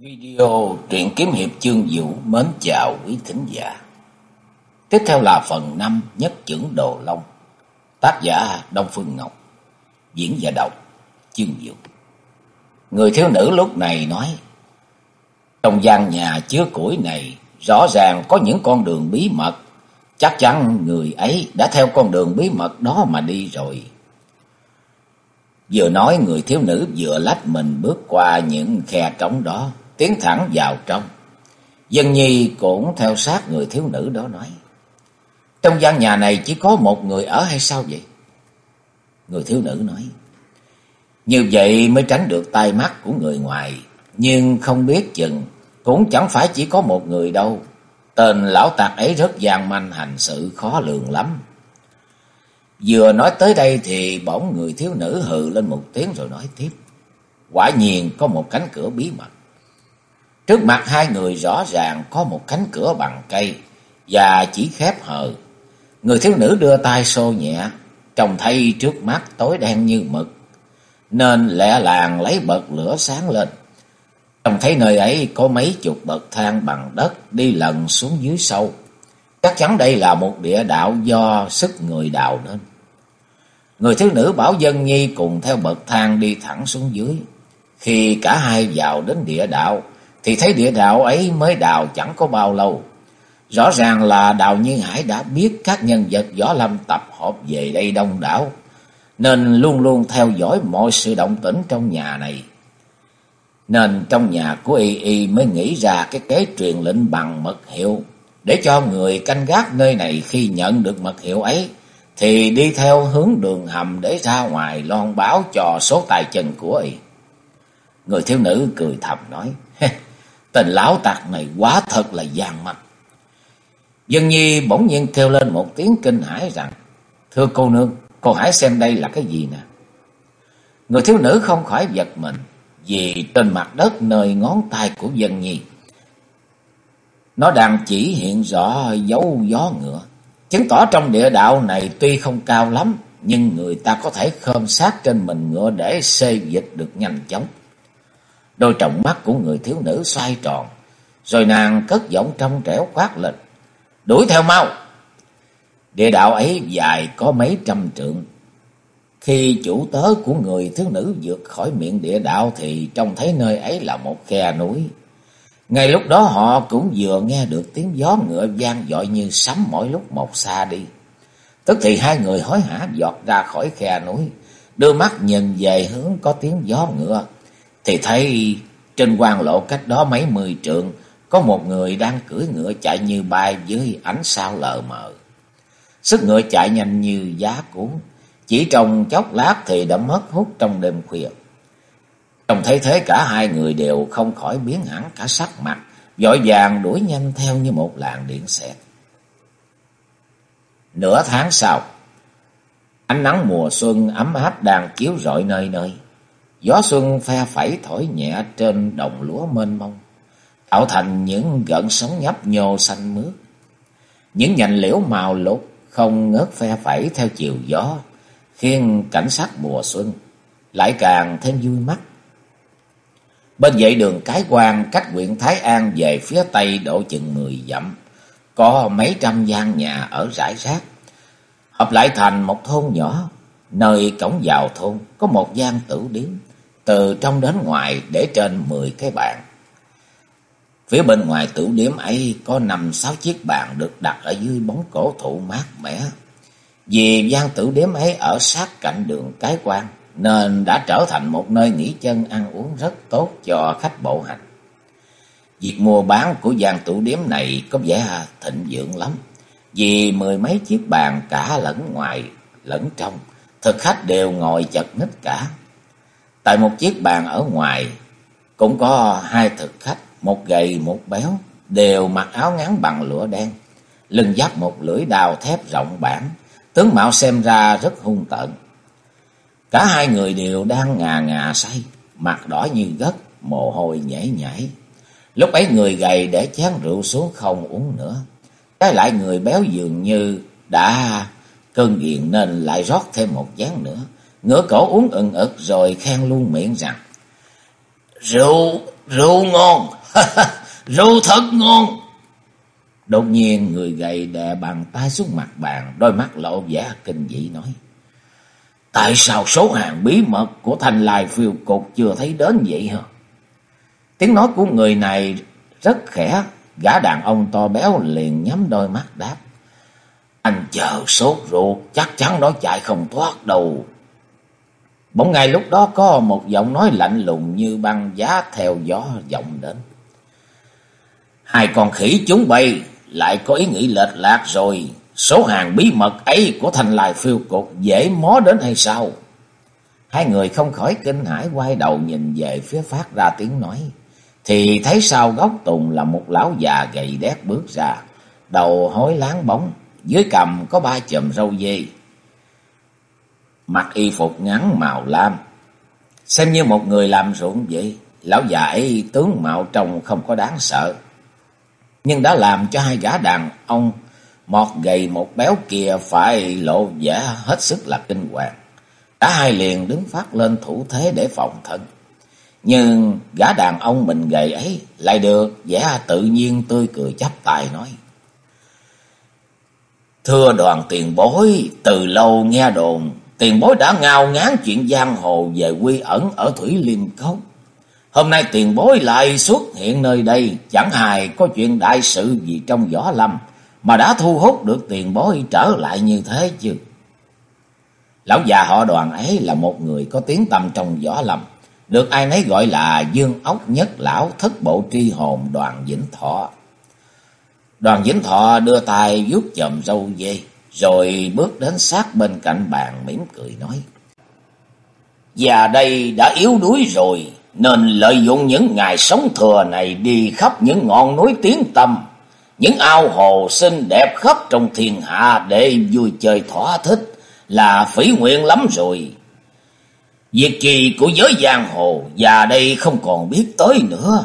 Video truyện kiếm hiệp chương vũ mến chào quý thính giả. Tiếp theo là phần 5 nhất chưởng Đồ Long. Tác giả Đông Phương Ngọc. Diễn giả đọc chương vũ. Người thiếu nữ lúc này nói. Trong gian nhà chứa củi này rõ ràng có những con đường bí mật. Chắc chắn người ấy đã theo con đường bí mật đó mà đi rồi. Vừa nói, người thiếu nữ vừa lách mình bước qua những khe trống đó tiến thẳng vào trong. Dân nhi cũng theo sát người thiếu nữ đó nói. Trong gian nhà này chỉ có một người ở hay sao vậy? Người thiếu nữ nói. Như vậy mới tránh được tai mắt của người ngoài. Nhưng không biết chừng cũng chẳng phải chỉ có một người đâu. Tên lão tạc ấy rất gian manh, hành sự khó lường lắm. Vừa nói tới đây thì bỗng người thiếu nữ hừ lên một tiếng rồi nói tiếp. Quả nhiên có một cánh cửa bí mật. Trước mặt hai người rõ ràng có một cánh cửa bằng cây và chỉ khép hờ. Người thiếu nữ đưa tay xô nhẹ, trông thấy trước mắt tối đen như mực, nên lẹ làng lấy bật lửa sáng lên. Trông thấy nơi ấy có mấy chục bậc thang bằng đất đi lần xuống dưới sâu. Chắc chắn đây là một địa đạo do sức người đào nên. Người thiếu nữ bảo dân nhi cùng theo bậc thang đi thẳng xuống dưới. Khi cả hai vào đến địa đạo, thì thấy địa đạo ấy mới đào chẳng có bao lâu. Rõ ràng là Đào Như Hải đã biết các nhân vật võ lâm tập hợp về đây đông đảo, nên luôn luôn theo dõi mọi sự động tĩnh trong nhà này. Nên trong nhà của Y Y mới nghĩ ra cái kế truyền lệnh bằng mật hiệu, để cho người canh gác nơi này khi nhận được mật hiệu ấy, thì đi theo hướng đường hầm để ra ngoài loan báo cho số tài chân của Y. Người thiếu nữ cười thầm nói, Tên lão tạc này quá thật là gian mặt Dân nhi bỗng nhiên kêu lên một tiếng kinh hãi rằng, Thưa cô nương, cô hãy xem đây là cái gì nè. Người thiếu nữ không khỏi giật mình, vì trên mặt đất nơi ngón tay của dân nhi. Nó đang chỉ hiện rõ dấu gió ngựa, chứng tỏ trong địa đạo này tuy không cao lắm, nhưng người ta có thể khơm sát trên mình ngựa để xê dịch được nhanh chóng. Đôi trọng mắt của người thiếu nữ xoay tròn, rồi nàng cất giọng trong trẻo quát lên. Đuổi theo mau! Địa đạo ấy dài có mấy trăm trượng. Khi chủ tớ của người thiếu nữ vượt khỏi miệng địa đạo thì trông thấy nơi ấy là một khe núi. Ngay lúc đó họ cũng vừa nghe được tiếng gió ngựa vang dội như sấm mỗi lúc một xa đi. Tức thì hai người hối hả giọt ra khỏi khe núi, đưa mắt nhìn về hướng có tiếng gió ngựa thì thấy trên quan lộ cách đó mấy mươi trượng có một người đang cưỡi ngựa chạy như bay dưới ánh sao lờ mờ. Sức ngựa chạy nhanh như giá cuốn, chỉ trong chốc lát thì đã mất hút trong đêm khuya. Trông thấy thế cả hai người đều không khỏi biến hẳn cả sắc mặt, vội vàng đuổi nhanh theo như một làn điện xẹt. Nửa tháng sau, ánh nắng mùa xuân ấm áp đang chiếu rọi nơi nơi. Gió xuân phe phẩy thổi nhẹ trên đồng lúa mênh mông, tạo thành những gợn sóng nhấp nhô xanh mướt. Những nhành liễu màu lục không ngớt phe phẩy theo chiều gió, khiến cảnh sắc mùa xuân lại càng thêm vui mắt. Bên dãy đường Cái quan cách huyện Thái An về phía tây độ chừng mười dặm, có mấy trăm gian nhà ở rải rác, hợp lại thành một thôn nhỏ, nơi cổng vào thôn có một gian tử điếm từ trong đến ngoài để trên mười cái bàn. Phía bên ngoài tửu điểm ấy có năm sáu chiếc bàn được đặt ở dưới bóng cổ thụ mát mẻ. Vì gian tửu điểm ấy ở sát cạnh đường cái quan nên đã trở thành một nơi nghỉ chân ăn uống rất tốt cho khách bộ hành. Việc mua bán của gian tửu điểm này có vẻ thịnh vượng lắm. Vì mười mấy chiếc bàn cả lẫn ngoài lẫn trong, thực khách đều ngồi chật ních cả. Tại một chiếc bàn ở ngoài cũng có hai thực khách, một gầy một béo, đều mặc áo ngắn bằng lụa đen, lưng giáp một lưỡi đào thép rộng bản, tướng mạo xem ra rất hung tợn. Cả hai người đều đang ngà ngà say, mặt đỏ như gấc, mồ hôi nhảy nhảy. Lúc ấy người gầy để chén rượu xuống không uống nữa. Trái lại người béo dường như đã cơn nghiện nên lại rót thêm một chén nữa ngửa cổ uống ừng ực rồi khen luôn miệng rằng Rượu Rượu ngon, rượu thật ngon. Đột nhiên người gầy đè bàn tay xuống mặt bàn, đôi mắt lộ vẻ kinh dị nói. Tại sao số hàng bí mật của thành lai phiêu cục chưa thấy đến vậy hả? Tiếng nói của người này rất khẽ, gã đàn ông to béo liền nhắm đôi mắt đáp. Anh chờ sốt ruột, chắc chắn nó chạy không thoát đâu. Bỗng ngay lúc đó có một giọng nói lạnh lùng như băng giá theo gió vọng đến. Hai con khỉ chúng bay lại có ý nghĩ lệch lạc rồi. Số hàng bí mật ấy của thành lai phiêu cục dễ mó đến hay sao? Hai người không khỏi kinh hãi quay đầu nhìn về phía phát ra tiếng nói. Thì thấy sau góc tùng là một lão già gầy đét bước ra. Đầu hối láng bóng, dưới cầm có ba chùm râu dê. Mặc y phục ngắn màu lam, xem như một người làm ruộng vậy. Lão già ấy tướng mạo trông không có đáng sợ. Nhưng đã làm cho hai gã đàn ông một gầy một béo kia phải lộ vẻ hết sức là kinh hoàng. Cả hai liền đứng phát lên thủ thế để phòng thân. Nhưng gã đàn ông mình gầy ấy lại được vẻ tự nhiên tươi cười chắp tay nói. Thưa đoàn tiền bối, từ lâu nghe đồn, tiền bối đã ngao ngán chuyện giang hồ về quy ẩn ở Thủy liêm Cốc. Hôm nay tiền bối lại xuất hiện nơi đây, chẳng hài có chuyện đại sự gì trong võ lâm, mà đã thu hút được tiền bối trở lại như thế chứ. Lão già họ đoàn ấy là một người có tiếng tăm trong võ lâm, được ai nấy gọi là dương ốc nhất lão thất bộ tri hồn đoàn vĩnh thọ. Đoàn vĩnh thọ đưa tay vuốt chòm râu dê, rồi bước đến sát bên cạnh bàn mỉm cười nói. Già đây đã yếu đuối rồi, nên lợi dụng những ngày sống thừa này đi khắp những ngọn núi tiếng tâm, những ao hồ xinh đẹp khắp trong thiên hạ để vui chơi thỏa thích là phỉ nguyện lắm rồi. Việc kỳ của giới giang hồ già đây không còn biết tới nữa.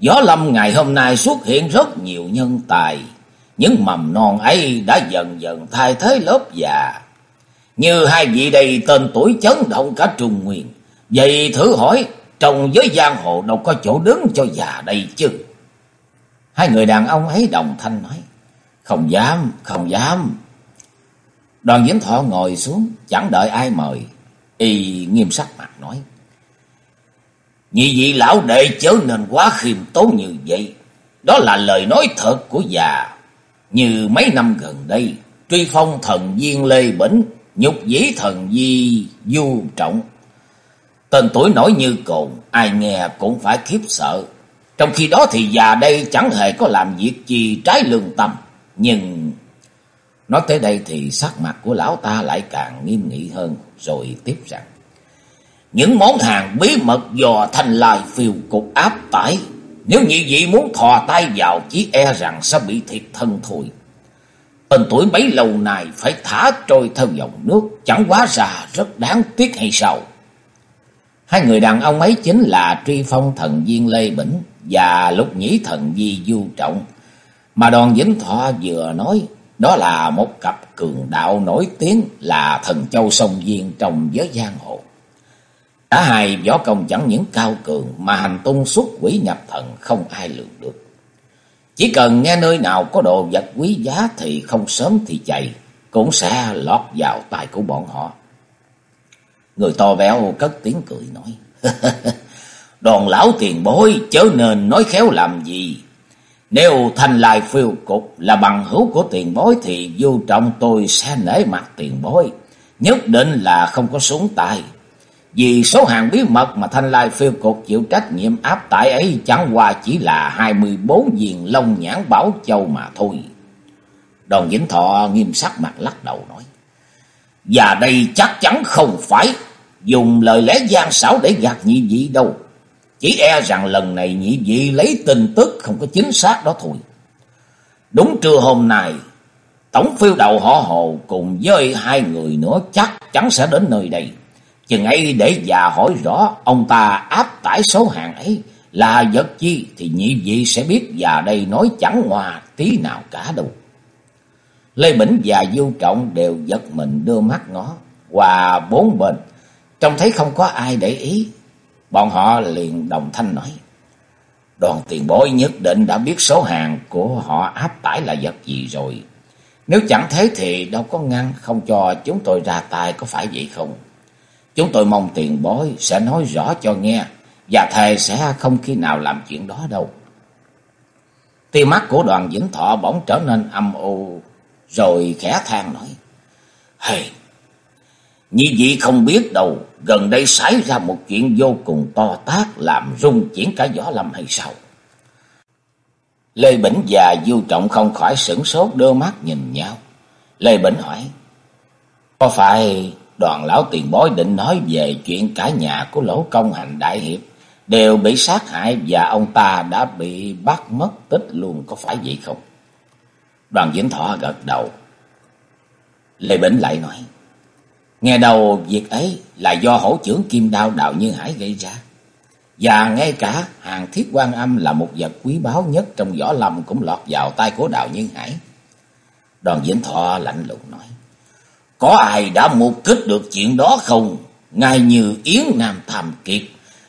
Gió lâm ngày hôm nay xuất hiện rất nhiều nhân tài. Những mầm non ấy đã dần dần thay thế lớp già. Như hai vị đây tên tuổi chấn động cả Trung Nguyên. Vậy thử hỏi, trong giới giang hồ đâu có chỗ đứng cho già đây chứ? Hai người đàn ông ấy đồng thanh nói. Không dám, không dám. Đoàn Vĩnh Thọ ngồi xuống, chẳng đợi ai mời. Y nghiêm sắc mặt nói. Nhị vị lão đệ chớ nên quá khiêm tốn như vậy. Đó là lời nói thật của già. Như mấy năm gần đây, truy phong thần viên Lê Bỉnh, nhục dĩ thần di du trọng. Tên tuổi nổi như cồn, ai nghe cũng phải khiếp sợ. Trong khi đó thì già đây chẳng hề có làm việc gì trái lương tâm. Nhưng nói tới đây thì sắc mặt của lão ta lại càng nghiêm nghị hơn rồi tiếp rằng. Những món hàng bí mật dò thành lai phiêu cục áp tải. Nếu nhị vị muốn thò tay vào chỉ e rằng sẽ bị thiệt thân thôi. Tên tuổi bấy lâu này phải thả trôi theo dòng nước. Chẳng quá ra rất đáng tiếc hay sao? Hai người đàn ông ấy chính là truy phong thần viên Lê Bỉnh và lục nhĩ thần di du trọng. Mà đoàn Vĩnh Thọ vừa nói, đó là một cặp cường đạo nổi tiếng là thần châu sông viên trong giới giang hồ. Cả hai võ công chẳng những cao cường mà hành tung xuất quỷ nhập thần không ai lường được. Chỉ cần nghe nơi nào có đồ vật quý giá thì không sớm thì chạy, cũng sẽ lọt vào tay của bọn họ. Người to béo cất tiếng cười nói. Đoàn lão tiền bối chớ nên nói khéo làm gì. Nếu thành lại phiêu cục là bằng hữu của tiền bối thì vô trọng tôi sẽ nể mặt tiền bối. Nhất định là không có súng tay. Vì số hàng bí mật mà Thanh Lai phiêu cục chịu trách nhiệm áp tải ấy chẳng qua chỉ là 24 viên lông nhãn bảo châu mà thôi. Đoàn Vĩnh Thọ nghiêm sắc mặt lắc đầu nói. Và đây chắc chắn không phải dùng lời lẽ gian xảo để gạt nhị vị đâu. Chỉ e rằng lần này nhị vị lấy tin tức không có chính xác đó thôi. Đúng trưa hôm nay, tổng phiêu đầu họ hồ cùng với hai người nữa chắc chắn sẽ đến nơi đây. Chừng ấy để già hỏi rõ ông ta áp tải số hàng ấy là vật chi thì nhị vị sẽ biết già đây nói chẳng hòa tí nào cả đâu. Lê Bỉnh và Du Trọng đều giật mình đưa mắt ngó qua bốn bên, trông thấy không có ai để ý. Bọn họ liền đồng thanh nói, Đoàn tiền bối nhất định đã biết số hàng của họ áp tải là vật gì rồi. Nếu chẳng thế thì đâu có ngăn không cho chúng tôi ra tay có phải vậy không? Chúng tôi mong tiền bối sẽ nói rõ cho nghe và thề sẽ không khi nào làm chuyện đó đâu. Tia mắt của đoàn vĩnh thọ bỗng trở nên âm u rồi khẽ than nói. Hey, như vậy không biết đâu, gần đây xảy ra một chuyện vô cùng to tác làm rung chuyển cả võ lâm hay sao? Lê Bỉnh và Du Trọng không khỏi sửng sốt đưa mắt nhìn nhau. Lê Bỉnh hỏi, có phải đoàn lão tiền bối định nói về chuyện cả nhà của lỗ công hành đại hiệp đều bị sát hại và ông ta đã bị bắt mất tích luôn có phải vậy không? Đoàn Vĩnh Thọ gật đầu. Lê Bỉnh lại nói, nghe đầu việc ấy là do hổ trưởng kim đao đạo như hải gây ra. Và ngay cả hàng thiết quan âm là một vật quý báu nhất trong võ lâm cũng lọt vào tay của đạo như hải. Đoàn Vĩnh Thọ lạnh lùng nói, có ai đã mục kích được chuyện đó không? ngài như Yến Nam Thàm Kiệt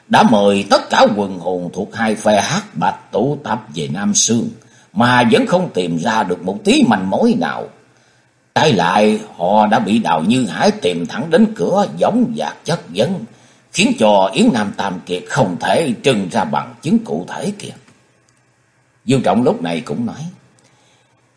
đã mời tất cả quần hồn thuộc hai phe hát bạch tụ tập về Nam Sương mà vẫn không tìm ra được một tí manh mối nào. Trái lại họ đã bị Đào Như Hải tìm thẳng đến cửa giống dạc chất vấn, khiến cho Yến Nam Tam Kiệt không thể trưng ra bằng chứng cụ thể kìa. Dương Trọng lúc này cũng nói,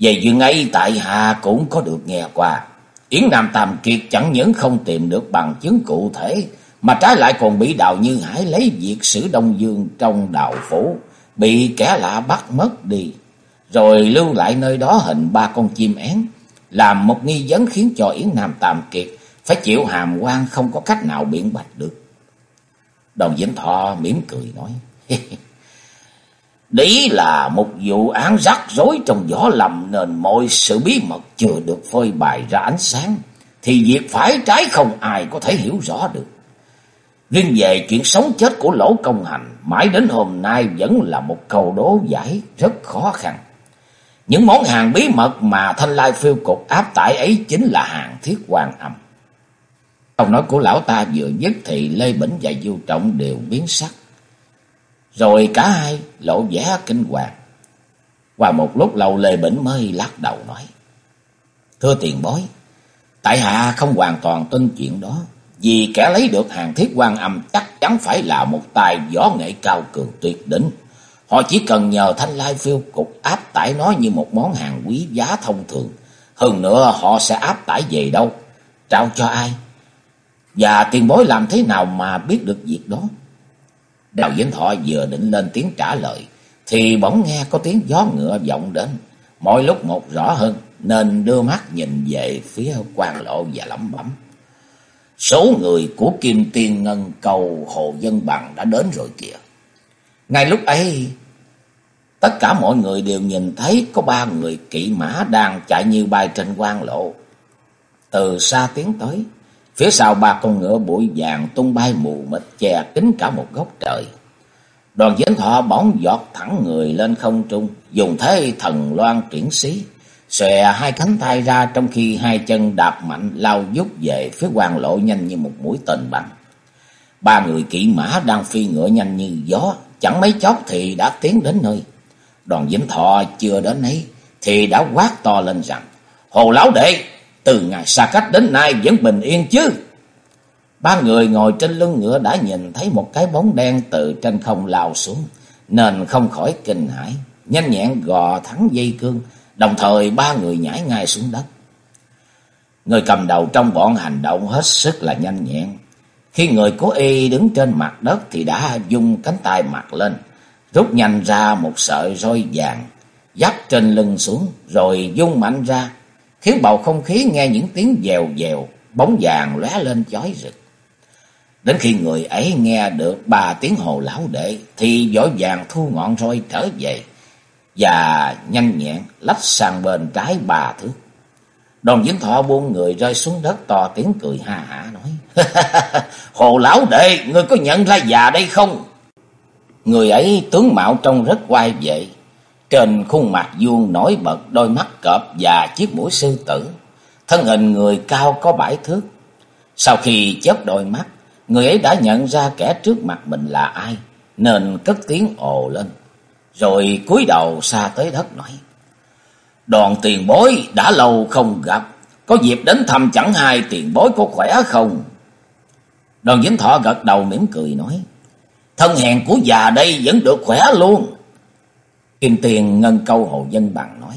về chuyện ấy tại Hạ cũng có được nghe qua. Yến Nam Tam Kiệt chẳng những không tìm được bằng chứng cụ thể, mà trái lại còn bị Đào Như Hải lấy việc sử Đông Dương trong đào phủ, bị kẻ lạ bắt mất đi, rồi lưu lại nơi đó hình ba con chim én, làm một nghi vấn khiến cho Yến Nam Tam Kiệt phải chịu hàm quan không có cách nào biện bạch được. Đồng Vĩnh Thọ mỉm cười nói, Đấy là một vụ án rắc rối trong gió lầm nên mọi sự bí mật chưa được phơi bày ra ánh sáng, thì việc phải trái không ai có thể hiểu rõ được. Riêng về chuyện sống chết của lỗ công hành, mãi đến hôm nay vẫn là một câu đố giải rất khó khăn. Những món hàng bí mật mà Thanh Lai phiêu cục áp tải ấy chính là hàng thiết quan âm. Câu nói của lão ta vừa dứt thì Lê Bỉnh và Du Trọng đều biến sắc. Rồi cả hai lộ vẻ kinh hoàng. Qua một lúc lâu Lê Bỉnh mới lắc đầu nói. Thưa tiền bối, tại hạ không hoàn toàn tin chuyện đó. Vì kẻ lấy được hàng thiết quan âm chắc chắn phải là một tài võ nghệ cao cường tuyệt đỉnh. Họ chỉ cần nhờ thanh lai phiêu cục áp tải nó như một món hàng quý giá thông thường. Hơn nữa họ sẽ áp tải về đâu? Trao cho ai? Và tiền bối làm thế nào mà biết được việc đó? Đào Vĩnh Thọ vừa định lên tiếng trả lời. Thì bỗng nghe có tiếng gió ngựa vọng đến. Mỗi lúc một rõ hơn. Nên đưa mắt nhìn về phía quan lộ và lẩm bẩm. Số người của Kim Tiên Ngân cầu Hồ Dân Bằng đã đến rồi kìa. Ngay lúc ấy, tất cả mọi người đều nhìn thấy có ba người kỵ mã đang chạy như bay trên quan lộ. Từ xa tiến tới, phía sau ba con ngựa bụi vàng tung bay mù mịt che kín cả một góc trời. Đoàn diễn thọ bóng giọt thẳng người lên không trung, dùng thế thần loan triển xí, xòe hai cánh tay ra trong khi hai chân đạp mạnh lao dút về phía hoàng lộ nhanh như một mũi tên bắn. Ba người kỵ mã đang phi ngựa nhanh như gió, chẳng mấy chốc thì đã tiến đến nơi. Đoàn Vĩnh Thọ chưa đến ấy thì đã quát to lên rằng: "Hồ lão đệ, từ ngày xa cách đến nay vẫn bình yên chứ?" Ba người ngồi trên lưng ngựa đã nhìn thấy một cái bóng đen từ trên không lao xuống, nên không khỏi kinh hãi, nhanh nhẹn gò thắng dây cương, đồng thời ba người nhảy ngay xuống đất. Người cầm đầu trong bọn hành động hết sức là nhanh nhẹn, khi người của y đứng trên mặt đất thì đã dùng cánh tay mặt lên, rút nhanh ra một sợi roi vàng, dắt trên lưng xuống rồi dung mạnh ra, khiến bầu không khí nghe những tiếng dèo dèo, bóng vàng lóe lên chói rực. Đến khi người ấy nghe được ba tiếng hồ lão đệ thì vội vàng thu ngọn roi trở về và nhanh nhẹn lách sang bên trái bà thước. Đoàn Vĩnh Thọ buông người rơi xuống đất to tiếng cười ha hả nói. Hồ lão đệ, ngươi có nhận ra già đây không? Người ấy tướng mạo trông rất quay vệ. Trên khuôn mặt vuông nổi bật đôi mắt cọp và chiếc mũi sư tử. Thân hình người cao có bãi thước. Sau khi chớp đôi mắt, người ấy đã nhận ra kẻ trước mặt mình là ai, nên cất tiếng ồ lên. rồi cúi đầu xa tới đất nói. Đoàn tiền bối đã lâu không gặp, có dịp đến thăm chẳng hai tiền bối có khỏe không? Đoàn Vĩnh Thọ gật đầu mỉm cười nói. Thân hèn của già đây vẫn được khỏe luôn. Kim Tiền ngân câu hồ dân bằng nói.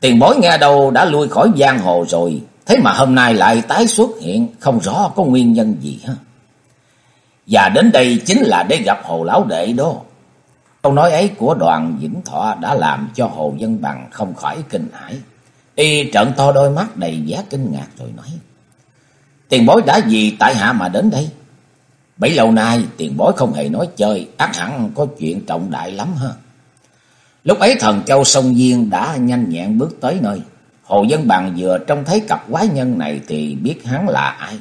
Tiền bối nghe đâu đã lui khỏi giang hồ rồi. Thế mà hôm nay lại tái xuất hiện. Không rõ có nguyên nhân gì ha. Và đến đây chính là để gặp hồ lão đệ đó. Câu nói ấy của đoàn Vĩnh Thọ đã làm cho hồ dân bằng không khỏi kinh hãi. Y trợn to đôi mắt đầy vẻ kinh ngạc rồi nói. Tiền bối đã gì tại hạ mà đến đây? Bấy lâu nay tiền bối không hề nói chơi, ác hẳn có chuyện trọng đại lắm ha. Lúc ấy thần châu sông duyên đã nhanh nhẹn bước tới nơi. Hồ Dân Bằng vừa trông thấy cặp quái nhân này thì biết hắn là ai.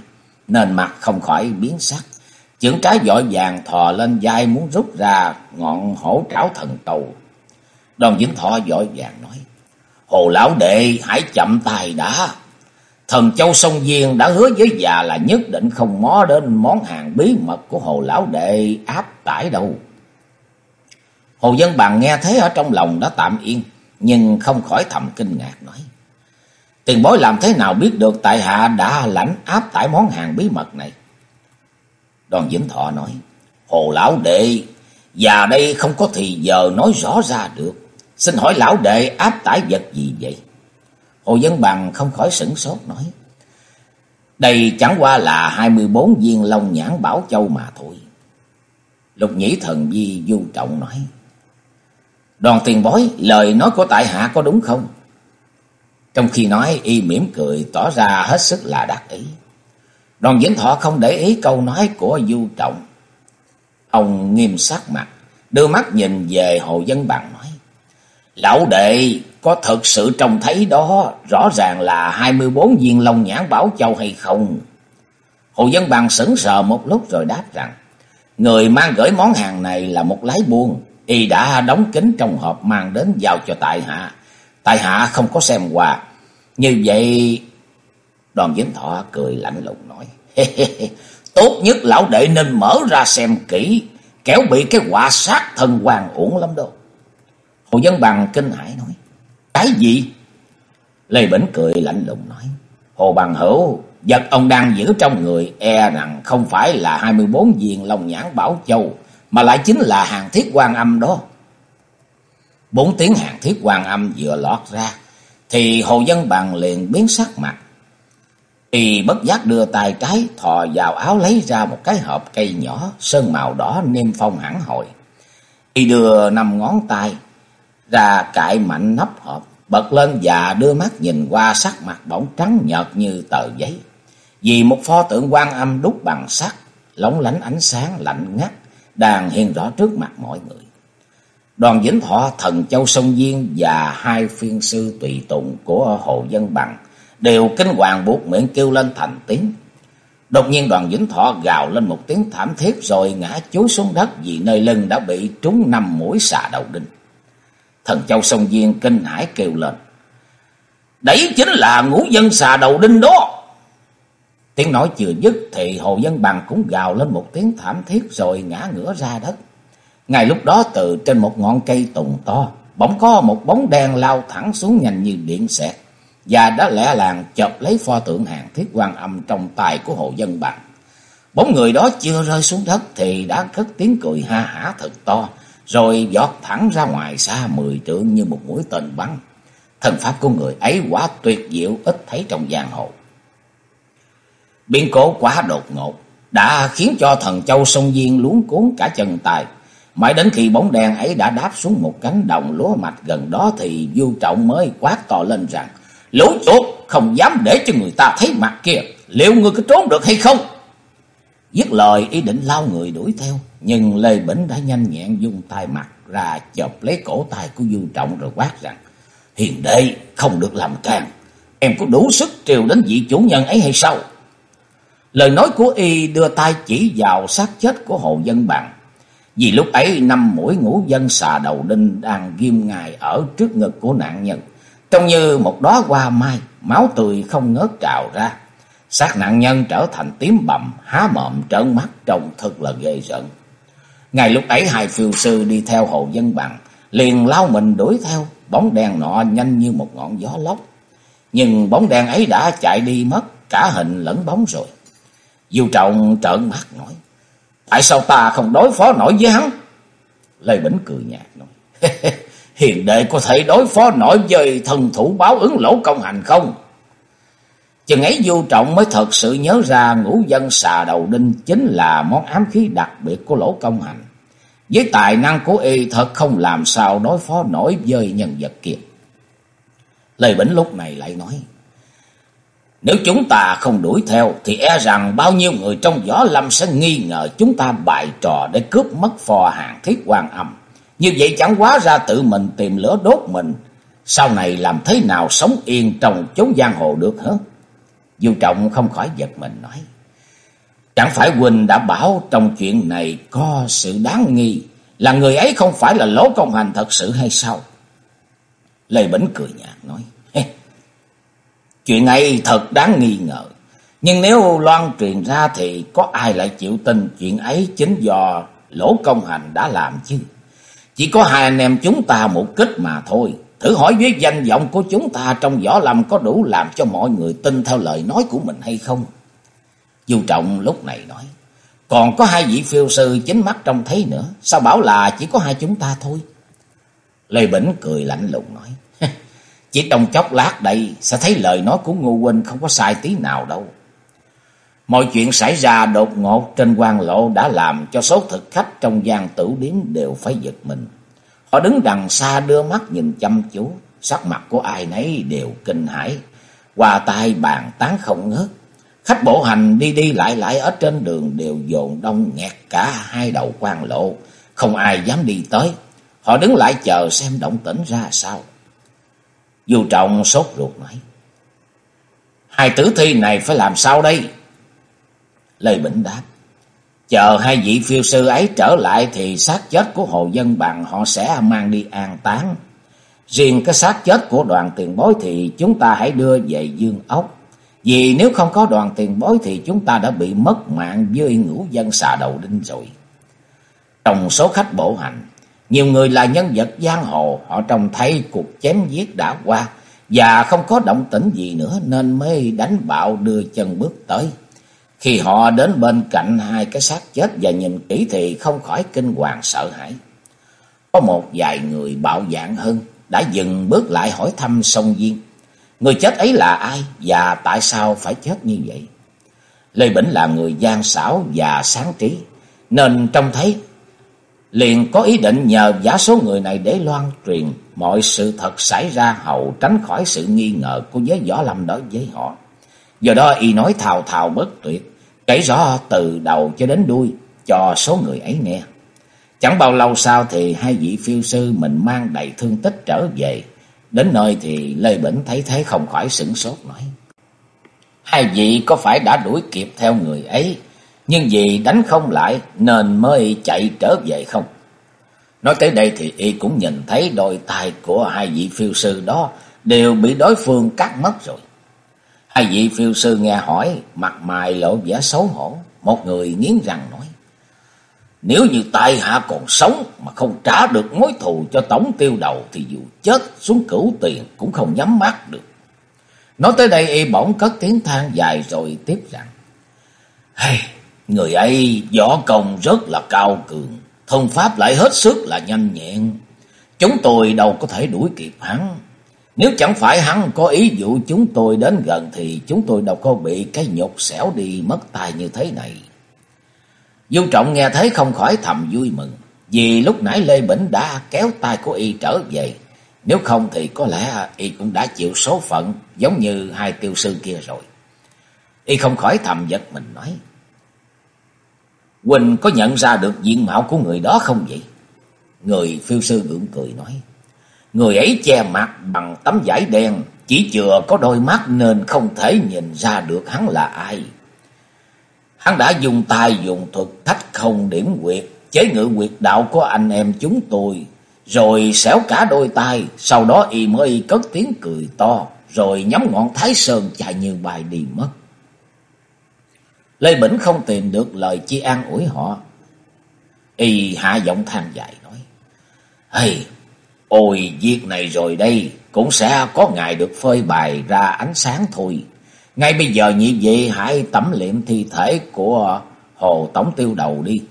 Nên mặt không khỏi biến sắc. Chưởng trái dội vàng thò lên vai muốn rút ra ngọn hổ trảo thần tàu. Đoàn Vĩnh Thọ dội vàng nói. Hồ Lão Đệ, hãy chậm tài đã. Thần Châu Sông duyên đã hứa với già là nhất định không mó đến món hàng bí mật của Hồ Lão Đệ áp tải đâu. Hồ Dân Bằng nghe thế ở trong lòng đã tạm yên, nhưng không khỏi thầm kinh ngạc nói. Tiền bối làm thế nào biết được tại hạ đã lãnh áp tải món hàng bí mật này? Đoàn Vĩnh Thọ nói, Hồ Lão Đệ, già đây không có thì giờ nói rõ ra được. Xin hỏi Lão Đệ áp tải vật gì vậy? Hồ Dân Bằng không khỏi sửng sốt nói. Đây chẳng qua là 24 viên long nhãn bảo châu mà thôi. Lục nhĩ thần di du trọng nói. Đoàn tiền bối, lời nói của tại hạ có đúng không? Trong khi nói, y mỉm cười, tỏ ra hết sức là đặc ý. Đoàn Vĩnh Thọ không để ý câu nói của Du Trọng. Ông nghiêm sắc mặt, đưa mắt nhìn về Hồ Dân Bằng nói. Lão đệ có thật sự trông thấy đó rõ ràng là 24 viên long nhãn bảo châu hay không? Hồ Dân Bằng sững sờ một lúc rồi đáp rằng, người mang gửi món hàng này là một lái buôn, y đã đóng kín trong hộp mang đến giao cho tại hạ. Tại hạ không có xem qua. Như vậy, đoàn Vĩnh Thọ cười lạnh lùng nói, tốt nhất lão đệ nên mở ra xem kỹ, kéo bị cái quả sát thân hoàng uổng lắm đâu. Hồ Dân Bằng kinh hãi nói, cái gì? Lê Bỉnh cười lạnh lùng nói. Hồ Bằng Hữu, vật ông đang giữ trong người e rằng không phải là 24 viên lòng nhãn bảo châu, mà lại chính là hàng thiết quan âm đó. Bốn tiếng hàng thiết quan âm vừa lọt ra, thì Hồ Dân Bằng liền biến sắc mặt. Y bất giác đưa tay trái thò vào áo lấy ra một cái hộp cây nhỏ, sơn màu đỏ niêm phong hẳn hồi. Y đưa năm ngón tay ra cạy mạnh nắp hộp, bật lên và đưa mắt nhìn qua sắc mặt bỗng trắng nhợt như tờ giấy. Vì một pho tượng quan âm đúc bằng sắt, lóng lánh ánh sáng lạnh ngắt, đang hiện rõ trước mặt mọi người. Đoàn Vĩnh Thọ, thần châu sông Viên và hai phiên sư tùy tùng của Hồ Dân Bằng đều kinh hoàng buộc miệng kêu lên thành tiếng. Đột nhiên đoàn Vĩnh Thọ gào lên một tiếng thảm thiết rồi ngã chúi xuống đất vì nơi lưng đã bị trúng năm mũi xà đầu đinh. Thần châu sông Viên kinh hãi kêu lên. Đấy chính là ngũ dân xà đầu đinh đó. Tiếng nói chưa dứt thì Hồ Dân Bằng cũng gào lên một tiếng thảm thiết rồi ngã ngửa ra đất. Ngay lúc đó từ trên một ngọn cây tùng to, bỗng có một bóng đen lao thẳng xuống nhanh như điện xẹt. Và đã lẽ làng chộp lấy pho tượng hàng thiết quan âm trong tay của Hồ Dân Bằng. Bóng người đó chưa rơi xuống đất thì đã cất tiếng cười ha hả thật to rồi giọt thẳng ra ngoài xa mười trượng như một mũi tên bắn. Thần pháp của người ấy quá tuyệt diệu ít thấy trong giang hồ. Biến cố quá đột ngột, đã khiến cho thần châu sông Viên luống cuốn cả chân tay. Mãi đến khi bóng đen ấy đã đáp xuống một cánh đồng lúa mạch gần đó thì Du Trọng mới quát to lên rằng Lũ chuột không dám để cho người ta thấy mặt kia, liệu người có trốn được hay không? Dứt lời ý định lao người đuổi theo, nhưng Lê Bỉnh đã nhanh nhẹn dùng tay mặt ra chộp lấy cổ tay của Du Trọng rồi quát rằng, Hiền đệ không được làm càng. em có đủ sức triều đến vị chủ nhân ấy hay sao? Lời nói của y đưa tay chỉ vào xác chết của Hồ Dân Bằng. Vì lúc ấy năm mũi ngũ dân xà đầu đinh đang ghim ngài ở trước ngực của nạn nhân. Trông như một đóa hoa mai, máu tươi không ngớt trào ra. Xác nạn nhân trở thành tím bầm, há mộm trợn mắt trông thật là ghê rợn. Ngay lúc ấy hai phiêu sư đi theo Hồ Dân Bằng, liền lao mình đuổi theo, bóng đèn nọ nhanh như một ngọn gió lốc. Nhưng bóng đèn ấy đã chạy đi mất cả hình lẫn bóng rồi. Diêu Trọng trợn mắt nói, tại sao ta không đối phó nổi với hắn? Lê Bỉnh cười nhạt nói, hiền đệ có thể đối phó nổi với thần thủ báo ứng lỗ công hành không? Chừng ấy Du Trọng mới thật sự nhớ ra ngũ dân xà đầu đinh chính là món ám khí đặc biệt của lỗ công hành. Với tài năng của y thật không làm sao đối phó nổi với nhân vật kia. Lê Bỉnh lúc này lại nói. Nếu chúng ta không đuổi theo, thì e rằng bao nhiêu người trong gió lâm sẽ nghi ngờ chúng ta bại trò để cướp mất phò hàng thiết quan âm. Như vậy chẳng quá ra tự mình tìm lửa đốt mình. Sau này làm thế nào sống yên trong chốn giang hồ được hả? Du Trọng không khỏi giật mình nói. Chẳng phải Quỳnh đã bảo trong chuyện này có sự đáng nghi, là người ấy không phải là lỗ công hành thật sự hay sao? Lê Bỉnh cười nhạt nói. Chuyện ấy thật đáng nghi ngờ. Nhưng nếu loan truyền ra thì có ai lại chịu tin chuyện ấy chính do lỗ công hành đã làm chứ. Chỉ có hai anh em chúng ta một kích mà thôi. Thử hỏi với danh vọng của chúng ta trong võ lâm có đủ làm cho mọi người tin theo lời nói của mình hay không? Du Trọng lúc này nói. Còn có hai vị phiêu sư chính mắt trông thấy nữa. Sao bảo là chỉ có hai chúng ta thôi? Lê Bỉnh cười lạnh lùng nói. Chỉ trong chốc lát đây sẽ thấy lời nói của Ngô Huynh không có sai tí nào đâu. Mọi chuyện xảy ra đột ngột trên quan lộ đã làm cho số thực khách trong gian tử điếm đều phải giật mình. Họ đứng đằng xa đưa mắt nhìn chăm chú, sắc mặt của ai nấy đều kinh hãi, qua tai bàn tán không ngớt. Khách bộ hành đi đi lại lại ở trên đường đều dồn đông nghẹt cả hai đầu quan lộ, không ai dám đi tới. Họ đứng lại chờ xem động tĩnh ra sao. Dù trọng sốt ruột nói. Hai tử thi này phải làm sao đây? Lê Bỉnh đáp. Chờ hai vị phiêu sư ấy trở lại thì xác chết của hồ dân bằng họ sẽ mang đi an táng. Riêng cái xác chết của đoàn tiền bối thì chúng ta hãy đưa về dương ốc. Vì nếu không có đoàn tiền bối thì chúng ta đã bị mất mạng với ngũ dân xà đầu đinh rồi. Trong số khách bộ hành, nhiều người là nhân vật giang hồ, họ trông thấy cuộc chém giết đã qua và không có động tĩnh gì nữa nên mới đánh bạo đưa chân bước tới. Khi họ đến bên cạnh hai cái xác chết và nhìn kỹ thì không khỏi kinh hoàng sợ hãi. Có một vài người bạo dạn hơn đã dừng bước lại hỏi thăm sông Viên. Người chết ấy là ai và tại sao phải chết như vậy? Lê Bỉnh là người gian xảo và sáng trí nên trông thấy liền có ý định nhờ giả số người này để loan truyền mọi sự thật xảy ra hậu tránh khỏi sự nghi ngờ của giới võ lâm đối với họ. Do đó y nói thào thào bất tuyệt, kể rõ từ đầu cho đến đuôi cho số người ấy nghe. Chẳng bao lâu sau thì hai vị phiêu sư mình mang đầy thương tích trở về. Đến nơi thì Lê Bỉnh thấy thế không khỏi sửng sốt nói. Hai vị có phải đã đuổi kịp theo người ấy, nhưng vì đánh không lại nên mới chạy trở về không? Nói tới đây thì y cũng nhìn thấy đôi tay của hai vị phiêu sư đó đều bị đối phương cắt mất rồi. Hai vị phiêu sư nghe hỏi, mặt mày lộ vẻ xấu hổ. Một người nghiến răng nói. Nếu như tài hạ còn sống mà không trả được mối thù cho tổng tiêu đầu thì dù chết xuống cửu tiền cũng không nhắm mắt được. Nói tới đây y bỗng cất tiếng than dài rồi tiếp rằng. Hey, người ấy võ công rất là cao cường, thông pháp lại hết sức là nhanh nhẹn. Chúng tôi đâu có thể đuổi kịp hắn. Nếu chẳng phải hắn có ý dụ chúng tôi đến gần thì chúng tôi đâu có bị cái nhục xẻo đi mất tài như thế này. Du Trọng nghe thấy không khỏi thầm vui mừng, vì lúc nãy Lê Bỉnh đã kéo tay của y trở về. Nếu không thì có lẽ y cũng đã chịu số phận giống như hai tiêu sư kia rồi. Y không khỏi thầm giật mình nói. Quỳnh có nhận ra được diện mạo của người đó không vậy? Người phiêu sư gượng cười nói. Người ấy che mặt bằng tấm vải đen, chỉ chừa có đôi mắt nên không thể nhìn ra được hắn là ai. Hắn đã dùng tay dùng thuật thách không điểm quyệt, chế ngự quyệt đạo của anh em chúng tôi, rồi xéo cả đôi tay, sau đó y mới cất tiếng cười to, rồi nhắm ngọn thái sơn chạy như bài đi mất. Lê Bỉnh không tìm được lời chi an ủi họ. Y hạ giọng than dài nói. Hey, Ôi, việc này rồi đây, cũng sẽ có ngày được phơi bày ra ánh sáng thôi. Ngay bây giờ nhị vị hãy tẩm liệm thi thể của Hồ Tổng Tiêu Đầu đi.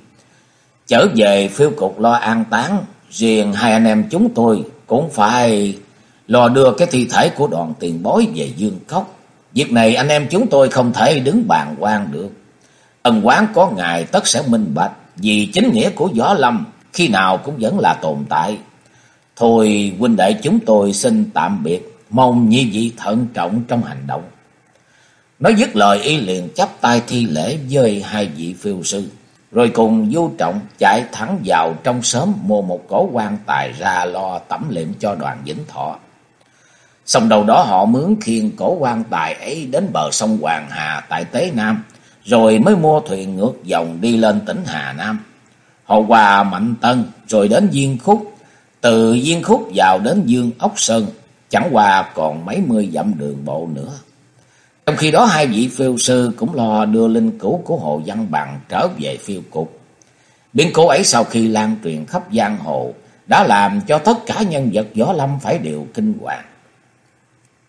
Trở về phiêu cục lo an táng, riêng hai anh em chúng tôi cũng phải lo đưa cái thi thể của đoàn tiền bối về Dương Cốc. Việc này anh em chúng tôi không thể đứng bàn quan được. Ân quán có ngày tất sẽ minh bạch, vì chính nghĩa của Võ Lâm khi nào cũng vẫn là tồn tại. Thôi huynh đệ chúng tôi xin tạm biệt, mong như vị thận trọng trong hành động. Nói dứt lời y liền chắp tay thi lễ với hai vị phiêu sư, rồi cùng du trọng chạy thẳng vào trong sớm mua một cổ quan tài ra lo tẩm liệm cho đoàn vĩnh thọ. Xong đầu đó họ mướn khiên cổ quan tài ấy đến bờ sông Hoàng Hà tại Tế Nam, rồi mới mua thuyền ngược dòng đi lên tỉnh Hà Nam. Họ qua Mạnh Tân, rồi đến Diên Khúc, từ Diên Khúc vào đến Dương Ốc Sơn, chẳng qua còn mấy mươi dặm đường bộ nữa. Trong khi đó hai vị phiêu sư cũng lo đưa linh cữu của Hồ Văn Bằng trở về phiêu cục. Biến cố ấy sau khi lan truyền khắp giang hồ đã làm cho tất cả nhân vật võ lâm phải đều kinh hoàng.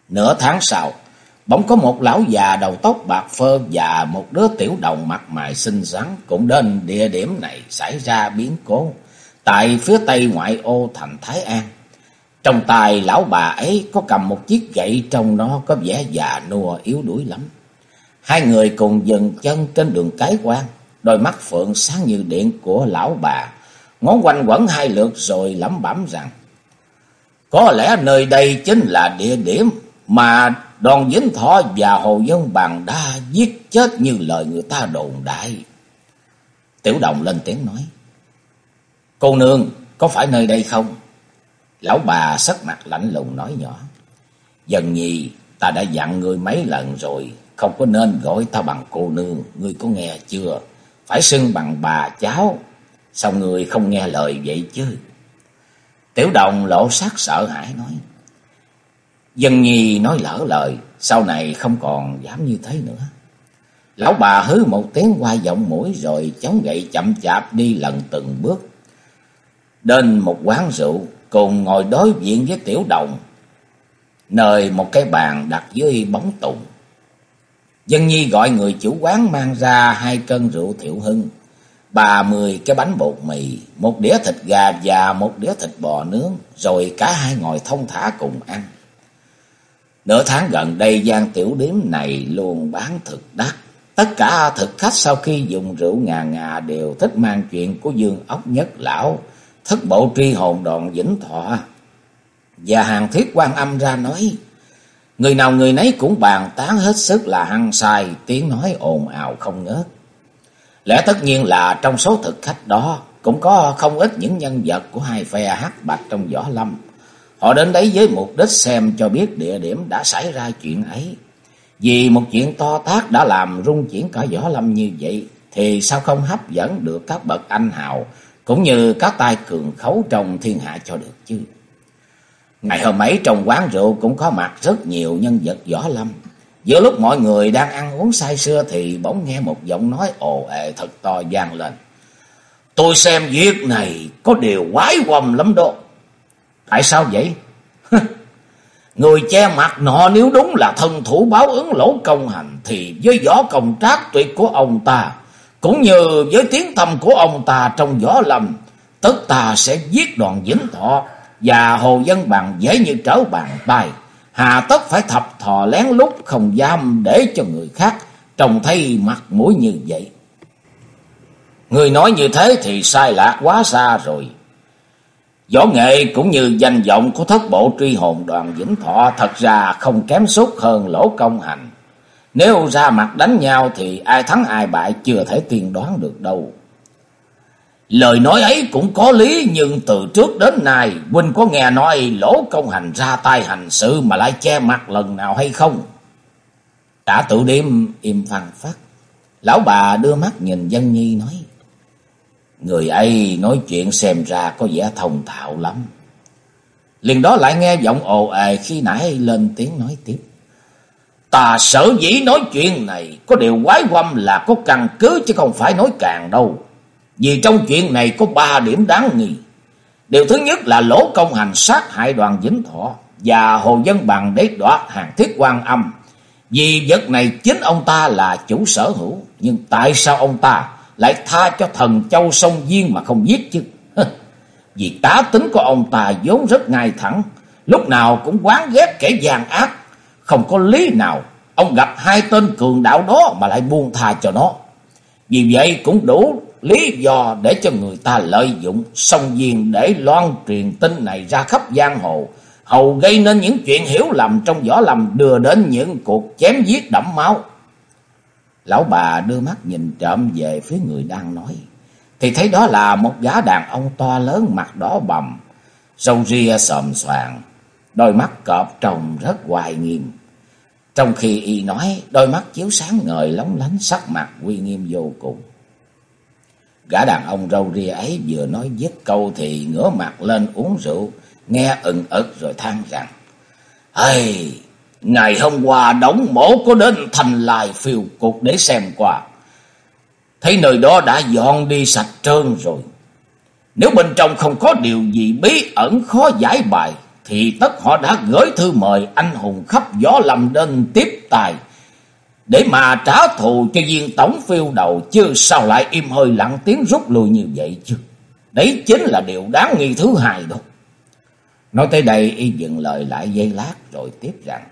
Nửa tháng sau, bỗng có một lão già đầu tóc bạc phơ và một đứa tiểu đồng mặt mày xinh xắn cũng đến địa điểm này xảy ra biến cố tại phía tây ngoại ô thành Thái An. Trong tay lão bà ấy có cầm một chiếc gậy trong nó có vẻ già nua yếu đuối lắm. Hai người cùng dừng chân trên đường cái quan, đôi mắt phượng sáng như điện của lão bà, ngón quanh quẩn hai lượt rồi lẩm bẩm rằng, có lẽ nơi đây chính là địa điểm mà đoàn Vĩnh Thọ và Hồ Dân Bằng đã giết chết như lời người ta đồn đại. Tiểu đồng lên tiếng nói, Cô nương, có phải nơi đây không? Lão bà sắc mặt lạnh lùng nói nhỏ. Dần nhì, ta đã dặn ngươi mấy lần rồi, không có nên gọi ta bằng cô nương, ngươi có nghe chưa? Phải xưng bằng bà cháu, sao ngươi không nghe lời vậy chứ? Tiểu đồng lộ sắc sợ hãi nói. Dân nhi nói lỡ lời, sau này không còn dám như thế nữa. Lão bà hứ một tiếng qua giọng mũi rồi chống gậy chậm chạp đi lần từng bước. Đến một quán rượu, cùng ngồi đối diện với tiểu đồng, nơi một cái bàn đặt dưới bóng tùng. Dân Nhi gọi người chủ quán mang ra hai cân rượu thiệu hưng, ba mươi cái bánh bột mì, một đĩa thịt gà và một đĩa thịt bò nướng, rồi cả hai ngồi thông thả cùng ăn. Nửa tháng gần đây gian tiểu điếm này luôn bán thực đắt. Tất cả thực khách sau khi dùng rượu ngà ngà đều thích mang chuyện của Dương Ốc Nhất Lão, thất bộ tri hồn đòn vĩnh thọ. Và hàng thiết quan âm ra nói, người nào người nấy cũng bàn tán hết sức là hăng sai, tiếng nói ồn ào không ngớt. Lẽ tất nhiên là trong số thực khách đó cũng có không ít những nhân vật của hai phe hắc bạch trong võ lâm. Họ đến đấy với mục đích xem cho biết địa điểm đã xảy ra chuyện ấy. Vì một chuyện to tác đã làm rung chuyển cả võ lâm như vậy, thì sao không hấp dẫn được các bậc anh hào cũng như các tay cường khấu trong thiên hạ cho được chứ. Ngày hôm ấy trong quán rượu cũng có mặt rất nhiều nhân vật võ lâm. Giữa lúc mọi người đang ăn uống say sưa thì bỗng nghe một giọng nói ồ ệ thật to vang lên. Tôi xem việc này có điều quái quầm lắm đó. Tại sao vậy? Người che mặt nọ nếu đúng là thân thủ báo ứng lỗ công hành thì với võ công trác tuyệt của ông ta cũng như với tiếng thầm của ông ta trong võ lầm, tất ta sẽ giết đoàn dính thọ và hồ dân bằng dễ như trở bàn tay. Hà tất phải thập thò lén lút không giam để cho người khác trông thấy mặt mũi như vậy. Người nói như thế thì sai lạc quá xa rồi. Võ nghệ cũng như danh vọng của thất bộ truy hồn đoàn vĩnh thọ thật ra không kém sút hơn lỗ công hành. Nếu ra mặt đánh nhau thì ai thắng ai bại chưa thể tiên đoán được đâu. Lời nói ấy cũng có lý, nhưng từ trước đến nay Huynh có nghe nói lỗ công hành ra tay hành sự mà lại che mặt lần nào hay không? Đã tự đêm im phăng phát. Lão bà đưa mắt nhìn dân nhi nói. Người ấy nói chuyện xem ra có vẻ thông thạo lắm. Liền đó lại nghe giọng ồ ề khi nãy lên tiếng nói tiếp. Ta sở dĩ nói chuyện này có điều quái quâm là có căn cứ chứ không phải nói càng đâu. Vì trong chuyện này có ba điểm đáng nghi. Điều thứ nhất là lỗ công hành sát hại đoàn Vĩnh Thọ và Hồ Dân Bằng để đoạt hàng thiết quan âm. Vì vật này chính ông ta là chủ sở hữu, nhưng tại sao ông ta lại tha cho thần châu sông duyên mà không giết chứ? Vì cá tính của ông ta vốn rất ngay thẳng, lúc nào cũng quán ghét kẻ gian ác, không có lý nào ông gặp hai tên cường đạo đó mà lại buông tha cho nó. Vì vậy cũng đủ lý do để cho người ta lợi dụng sông duyên để loan truyền tin này ra khắp giang hồ, hầu gây nên những chuyện hiểu lầm trong võ lâm đưa đến những cuộc chém giết đẫm máu. Lão bà đưa mắt nhìn trộm về phía người đang nói, thì thấy đó là một gã đàn ông to lớn mặt đỏ bầm, râu ria sòm xoàng, đôi mắt cọp trồng rất hoài nghiêm. Trong khi y nói, đôi mắt chiếu sáng ngời lóng lánh sắc mặt uy nghiêm vô cùng. Gã đàn ông râu ria ấy vừa nói dứt câu thì ngửa mặt lên uống rượu, nghe ừng ực rồi than rằng. Ây, ngày hôm qua đóng mổ có đến thành lại phiêu cục để xem qua. Thấy nơi đó đã dọn đi sạch trơn rồi. Nếu bên trong không có điều gì bí ẩn khó giải bài, thì tất họ đã gửi thư mời anh hùng khắp gió lầm đến tiếp tài để mà trả thù cho viên tổng phiêu đầu chứ sao lại im hơi lặng tiếng rút lui như vậy chứ. Đấy chính là điều đáng nghi thứ hai đâu. Nói tới đây y dừng lời lại dây lát rồi tiếp rằng.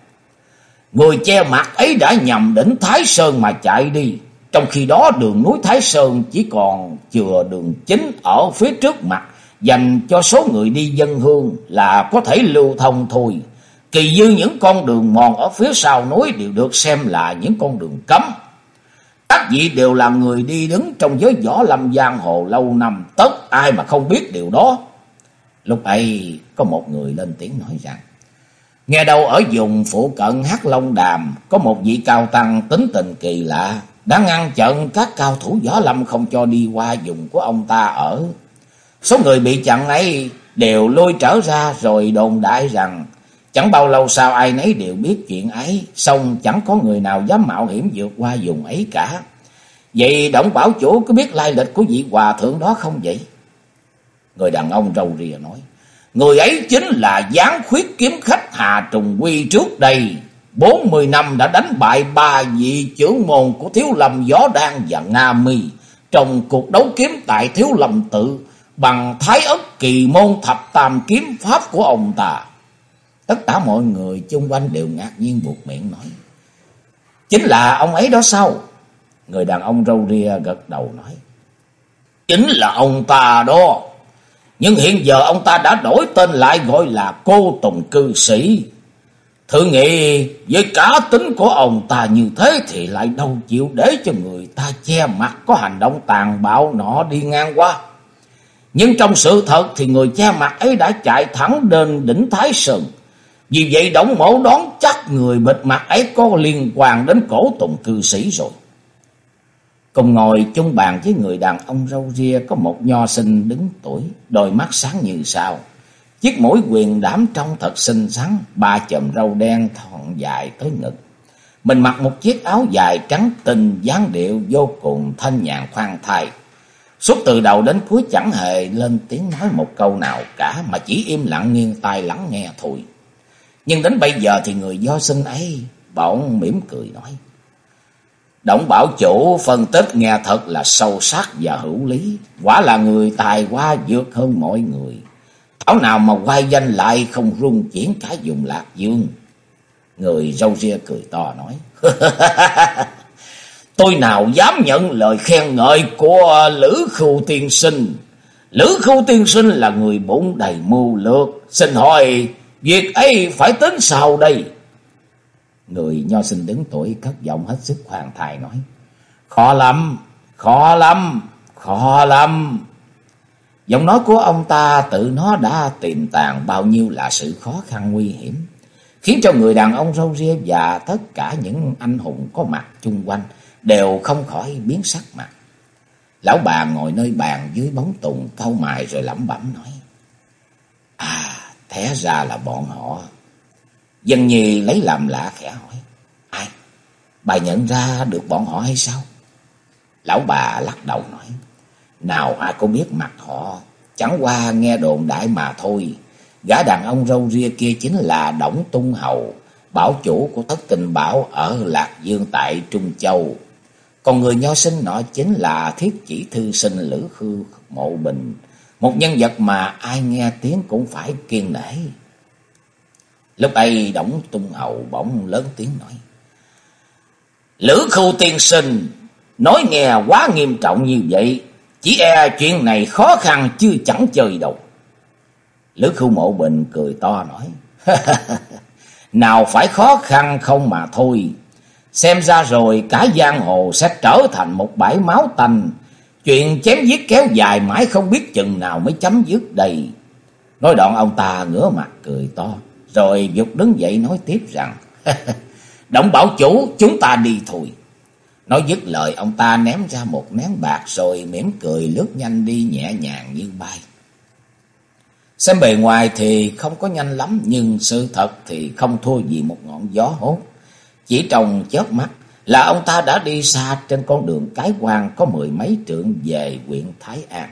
Người che mặt ấy đã nhầm đỉnh Thái Sơn mà chạy đi. Trong khi đó đường núi Thái Sơn chỉ còn chừa đường chính ở phía trước mặt. Dành cho số người đi dân hương là có thể lưu thông thôi. Kỳ dư những con đường mòn ở phía sau núi đều được xem là những con đường cấm. Các vị đều là người đi đứng trong giới võ lâm giang hồ lâu năm, tất ai mà không biết điều đó. Lúc ấy có một người lên tiếng nói rằng, nghe đâu ở vùng phụ cận Hát Long Đàm có một vị cao tăng tính tình kỳ lạ, đã ngăn chặn các cao thủ võ lâm không cho đi qua vùng của ông ta ở. Số người bị chặn ấy đều lôi trở ra rồi đồn đại rằng Chẳng bao lâu sau ai nấy đều biết chuyện ấy, xong chẳng có người nào dám mạo hiểm vượt qua vùng ấy cả. Vậy Động Bảo Chủ có biết lai lịch của vị hòa thượng đó không vậy? Người đàn ông râu rìa nói, người ấy chính là gián khuyết kiếm khách Hà Trùng Quy trước đây. bốn mươi năm đã đánh bại ba vị trưởng môn của Thiếu Lâm Gió Đan và Nga Mi trong cuộc đấu kiếm tại Thiếu Lâm Tự, bằng Thái Ất Kỳ Môn Thập Tam Kiếm Pháp của ông ta. Tất cả mọi người chung quanh đều ngạc nhiên buộc miệng nói. Chính là ông ấy đó sao? Người đàn ông râu ria gật đầu nói. Chính là ông ta đó. Nhưng hiện giờ ông ta đã đổi tên lại gọi là cô tùng cư sĩ. Thử nghĩ, với cá tính của ông ta như thế thì lại đâu chịu để cho người ta che mặt có hành động tàn bạo nọ đi ngang qua. Nhưng trong sự thật thì người che mặt ấy đã chạy thẳng đến đỉnh Thái Sơn. Vì vậy đổng mẫu đoán chắc người bịt mặt ấy có liên quan đến cổ tùng cư sĩ rồi. Cùng ngồi chung bàn với người đàn ông râu ria có một nho sinh đứng tuổi, đôi mắt sáng như sao. Chiếc mũi quyền đảm trong thật xinh xắn, ba chùm râu đen thon dài tới ngực. Mình mặc một chiếc áo dài trắng tinh dáng điệu vô cùng thanh nhàn khoan thai. Suốt từ đầu đến cuối chẳng hề lên tiếng nói một câu nào cả mà chỉ im lặng nghiêng tai lắng nghe thôi. Nhưng đến bây giờ thì người do sinh ấy bỗng mỉm cười nói. Động bảo chủ phân tích nghe thật là sâu sắc và hữu lý. Quả là người tài hoa vượt hơn mọi người. Thảo nào mà quay danh lại không rung chuyển cả dùng lạc dương. Người râu ria cười to nói. Tôi nào dám nhận lời khen ngợi của Lữ Khưu Tiên Sinh. Lữ Khưu Tiên Sinh là người bụng đầy mưu lược. Xin hỏi, Việc ấy phải tính sao đây? Người nho sinh đứng tuổi cất giọng hết sức hoàng thai nói. Khó lắm, khó lắm, khó lắm. Giọng nói của ông ta tự nó đã tìm tàng bao nhiêu là sự khó khăn nguy hiểm. Khiến cho người đàn ông râu ria và tất cả những anh hùng có mặt chung quanh đều không khỏi biến sắc mặt. Lão bà ngồi nơi bàn dưới bóng tùng câu mài rồi lẩm bẩm nói. À, Thế ra là bọn họ. Dân Nhi lấy làm lạ khẽ hỏi. Ai? Bà nhận ra được bọn họ hay sao? Lão bà lắc đầu nói. Nào ai có biết mặt họ. Chẳng qua nghe đồn đại mà thôi. Gã đàn ông râu ria kia chính là Đổng Tung Hầu, bảo chủ của thất tình bảo ở Lạc Dương tại Trung Châu. Còn người nho sinh nọ chính là thiết chỉ thư sinh Lữ Khư Mộ Bình, một nhân vật mà ai nghe tiếng cũng phải kiên nể. Lúc ấy Đổng Tung hậu bỗng lớn tiếng nói. Lữ khu tiên sinh, nói nghe quá nghiêm trọng như vậy, chỉ e chuyện này khó khăn chứ chẳng chơi đâu. Lữ khu Mộ Bình cười to nói. Nào phải khó khăn không mà thôi. Xem ra rồi cả giang hồ sẽ trở thành một bãi máu tanh. Chuyện chém giết kéo dài mãi không biết chừng nào mới chấm dứt đây. Nói đoạn ông ta ngửa mặt cười to. Rồi dục đứng dậy nói tiếp rằng. Động bảo chủ, chúng ta đi thôi. Nói dứt lời, ông ta ném ra một nén bạc rồi mỉm cười lướt nhanh đi nhẹ nhàng như bay. Xem bề ngoài thì không có nhanh lắm, nhưng sự thật thì không thua gì một ngọn gió hốt. Chỉ trong chớp mắt là ông ta đã đi xa trên con đường cái quan có mười mấy trượng về huyện Thái An.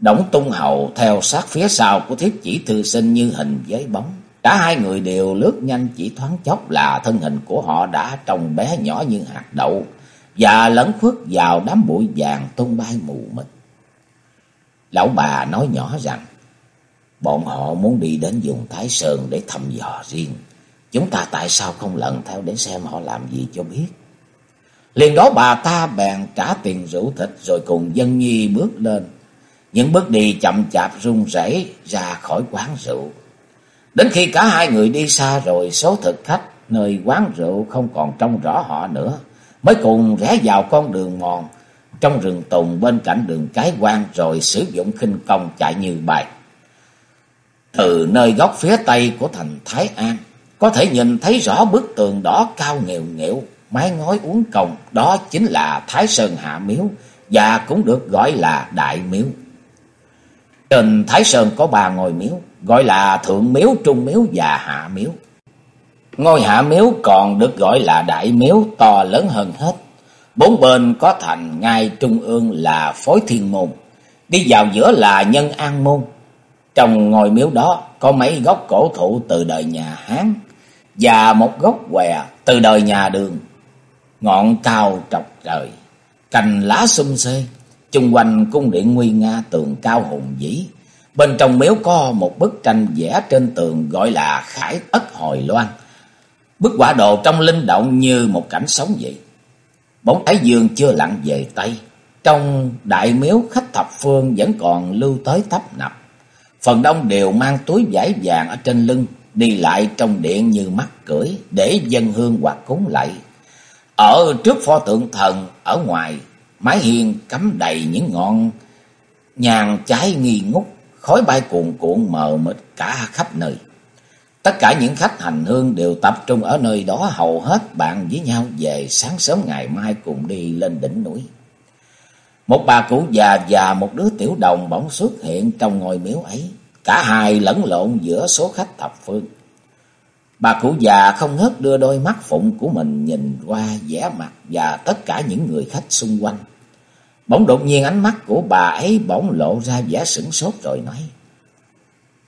Đổng tung hậu theo sát phía sau của thiết chỉ thư sinh như hình với bóng. Cả hai người đều lướt nhanh chỉ thoáng chốc là thân hình của họ đã trông bé nhỏ như hạt đậu và lẫn khuất vào đám bụi vàng tung bay mù mịt. Lão bà nói nhỏ rằng, bọn họ muốn đi đến vùng Thái Sơn để thăm dò riêng. Chúng ta tại sao không lần theo để xem họ làm gì cho biết. Liền đó bà ta bèn trả tiền rượu thịt rồi cùng dân nhi bước lên. Những bước đi chậm chạp run rẩy ra khỏi quán rượu. Đến khi cả hai người đi xa rồi số thực khách nơi quán rượu không còn trông rõ họ nữa. Mới cùng rẽ vào con đường mòn trong rừng tùng bên cạnh đường cái quan rồi sử dụng khinh công chạy như bài. Từ nơi góc phía tây của thành Thái An, có thể nhìn thấy rõ bức tường đỏ cao nghèo nghẹo, mái ngói uốn cong, đó chính là Thái Sơn Hạ Miếu và cũng được gọi là Đại Miếu. Trên Thái Sơn có ba ngôi miếu, gọi là Thượng Miếu, Trung Miếu và Hạ Miếu. Ngôi Hạ Miếu còn được gọi là Đại Miếu to lớn hơn hết Bốn bên có thành ngay trung ương là phối thiên môn, đi vào giữa là nhân an môn. Trong ngôi miếu đó có mấy gốc cổ thụ từ đời nhà Hán và một gốc què từ đời nhà Đường. Ngọn cao trọc trời, cành lá xum xê, chung quanh cung điện nguy nga tường cao hùng vĩ. Bên trong miếu có một bức tranh vẽ trên tường gọi là Khải Ất Hồi Loan. Bức quả đồ trong linh động như một cảnh sống vậy. Bóng Thái Dương chưa lặn về Tây. Trong đại miếu khách thập phương vẫn còn lưu tới tấp nập. Phần đông đều mang túi vải vàng ở trên lưng, đi lại trong điện như mắt cưỡi để dân hương hoặc cúng lạy. Ở trước pho tượng thần, ở ngoài, mái hiên cắm đầy những ngọn nhàn cháy nghi ngút, khói bay cuồn cuộn mờ mịt cả khắp nơi. Tất cả những khách hành hương đều tập trung ở nơi đó hầu hết bạn với nhau về sáng sớm ngày mai cùng đi lên đỉnh núi. Một bà cụ già và một đứa tiểu đồng bỗng xuất hiện trong ngôi miếu ấy. Cả hai lẫn lộn giữa số khách thập phương. Bà cụ già không ngớt đưa đôi mắt phụng của mình nhìn qua vẻ mặt và tất cả những người khách xung quanh. Bỗng đột nhiên ánh mắt của bà ấy bỗng lộ ra vẻ sửng sốt rồi nói.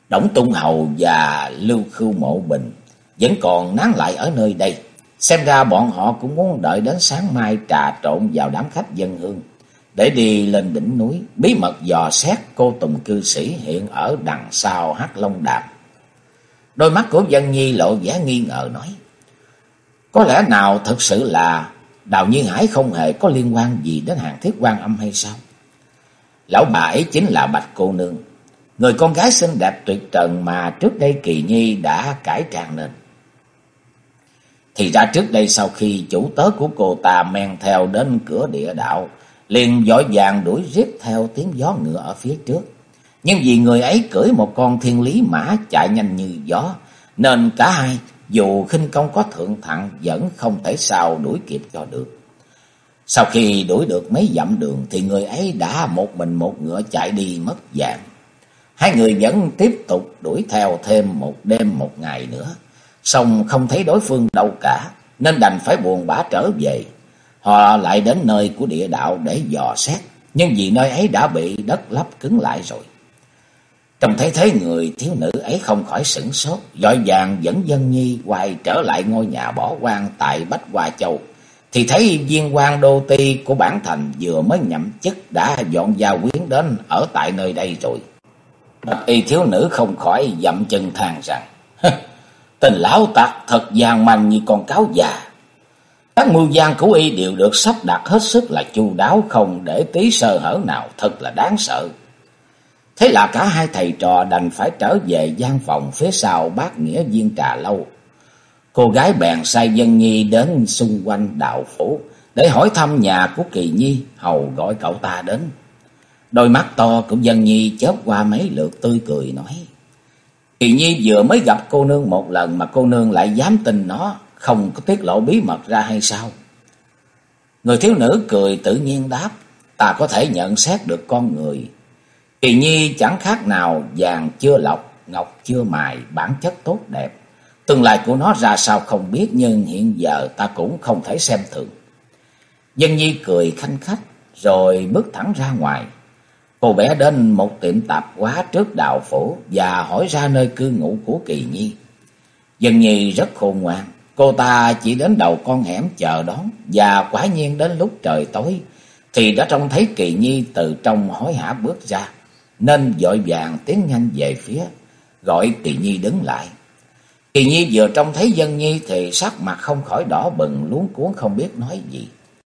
Đổng Tung Hầu và Lưu Khưu Mộ Bình vẫn còn nán lại ở nơi đây. Xem ra bọn họ cũng muốn đợi đến sáng mai trà trộn vào đám khách dân hương. Để đi lên đỉnh núi, bí mật dò xét cô Tùng cư sĩ hiện ở đằng sau hát Long Đàm. Đôi mắt của dân nhi lộ vẻ nghi ngờ nói. Có lẽ nào thật sự là Đào Nhiên Hải không hề có liên quan gì đến hàng thiết quan âm hay sao? Lão bà ấy chính là Bạch Cô Nương, Người con gái xinh đẹp tuyệt trần mà trước đây Kỳ Nhi đã cải trang nên. Thì ra trước đây sau khi chủ tớ của cô ta men theo đến cửa địa đạo, liền dõi vàng đuổi riết theo tiếng gió ngựa ở phía trước. Nhưng vì người ấy cưỡi một con thiên lý mã chạy nhanh như gió, nên cả hai dù khinh công có thượng thặng vẫn không thể sao đuổi kịp cho được. Sau khi đuổi được mấy dặm đường thì người ấy đã một mình một ngựa chạy đi mất dạng. Hai người vẫn tiếp tục đuổi theo thêm một đêm một ngày nữa. Xong không thấy đối phương đâu cả, nên đành phải buồn bã trở về. Họ lại đến nơi của địa đạo để dò xét. nhưng vì nơi ấy đã bị đất lấp cứng lại rồi. Trong thấy thế người thiếu nữ ấy không khỏi sửng sốt, dội vàng dẫn dân nhi quay trở lại ngôi nhà bỏ quan tại Bách Hoa Châu. Thì thấy viên quan đô ti của bản thành vừa mới nhậm chức đã dọn gia quyến đến ở tại nơi đây rồi. Y thiếu nữ không khỏi dậm chân than rằng, tình lão tặc thật gian manh như con cáo già. Các mưu gian của y đều được sắp đặt hết sức là chu đáo không để tí sơ hở nào thật là đáng sợ. Thế là cả hai thầy trò đành phải trở về gian phòng phía sau bác nghĩa viên trà lâu. Cô gái bèn sai dân nhi đến xung quanh đạo phủ để hỏi thăm nhà của Kỳ Nhi, hầu gọi cậu ta đến. Đôi mắt to của dân nhi chớp qua mấy lượt tươi cười nói. Kỳ Nhi vừa mới gặp cô nương một lần mà cô nương lại dám tin nó, không có tiết lộ bí mật ra hay sao? Người thiếu nữ cười tự nhiên đáp, ta có thể nhận xét được con người. Kỳ Nhi chẳng khác nào vàng chưa lọc, ngọc chưa mài, bản chất tốt đẹp. Tương lai của nó ra sao không biết nhưng hiện giờ ta cũng không thể xem thường. Dân Nhi cười khanh khách rồi bước thẳng ra ngoài. Cô bé đến một tiệm tạp hóa trước đạo phủ và hỏi ra nơi cư ngụ của Kỳ Nhi. Dân Nhi rất khôn ngoan, cô ta chỉ đến đầu con hẻm chờ đón và quả nhiên đến lúc trời tối thì đã trông thấy Kỳ Nhi từ trong hối hả bước ra, nên vội vàng tiến nhanh về phía, gọi Kỳ Nhi đứng lại. Kỳ Nhi vừa trông thấy Dân Nhi thì sắc mặt không khỏi đỏ bừng luống cuốn không biết nói gì.